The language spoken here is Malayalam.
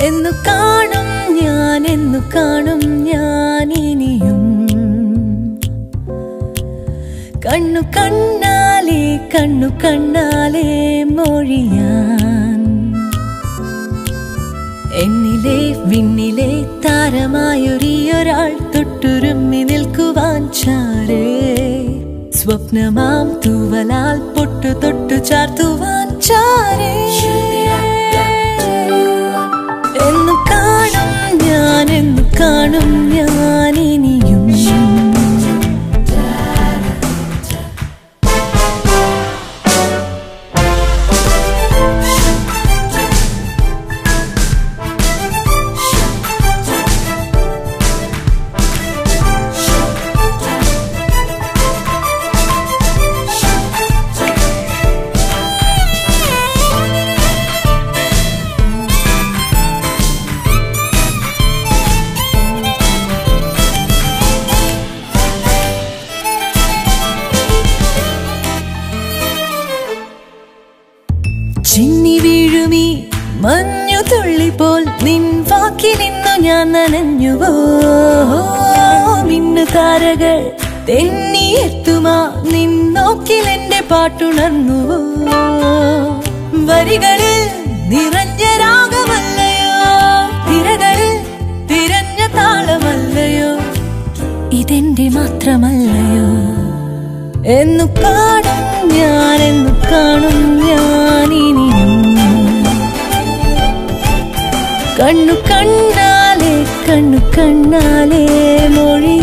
എന്നു കാണും ഞാൻ എന്നു കാണും കണ്ണു കണ്ണാലെ കണ്ണു കണ്ണാലെ മൊഴിയാൻ. എന്നിലെ വിണ്ണിലെ താരമായൊരിയൊരാൾ തൊട്ടുരുമ്മി നിൽക്കുവാൻ ചാരേ. സ്വപ്നമാം തൂവലാൽ പൊട്ടു തൊട്ടു ചാർത്തുവാൻ ചാരേ. എന്നു കാണും ഞാൻ എന്നു കാണും ഞാൻ ചിന്നി വീഴുമി മഞ്ഞു തുള്ളിപ്പോൾ നിൻ വാക്കിലിന്നു ഞാൻ നനഞ്ഞുവോ? മിന്നു താരകൾ തെന്നി എത്തുമാ നിൻ നോക്കിൽ എന്റെ പാട്ടുണർന്നുവോ? വരികളിൽ നിറഞ്ഞ രാഗമല്ലയോ? തിരകളിൽ തിരഞ്ഞ താളമല്ലയോ? ഇതെന്റെ മാത്രമല്ലയോ? എന്നു കാണും ഞാൻ എന്നു കാണും കണ്ണു കണ്ണാലേ കണ്ണു കണ്ണാലേ മൊഴി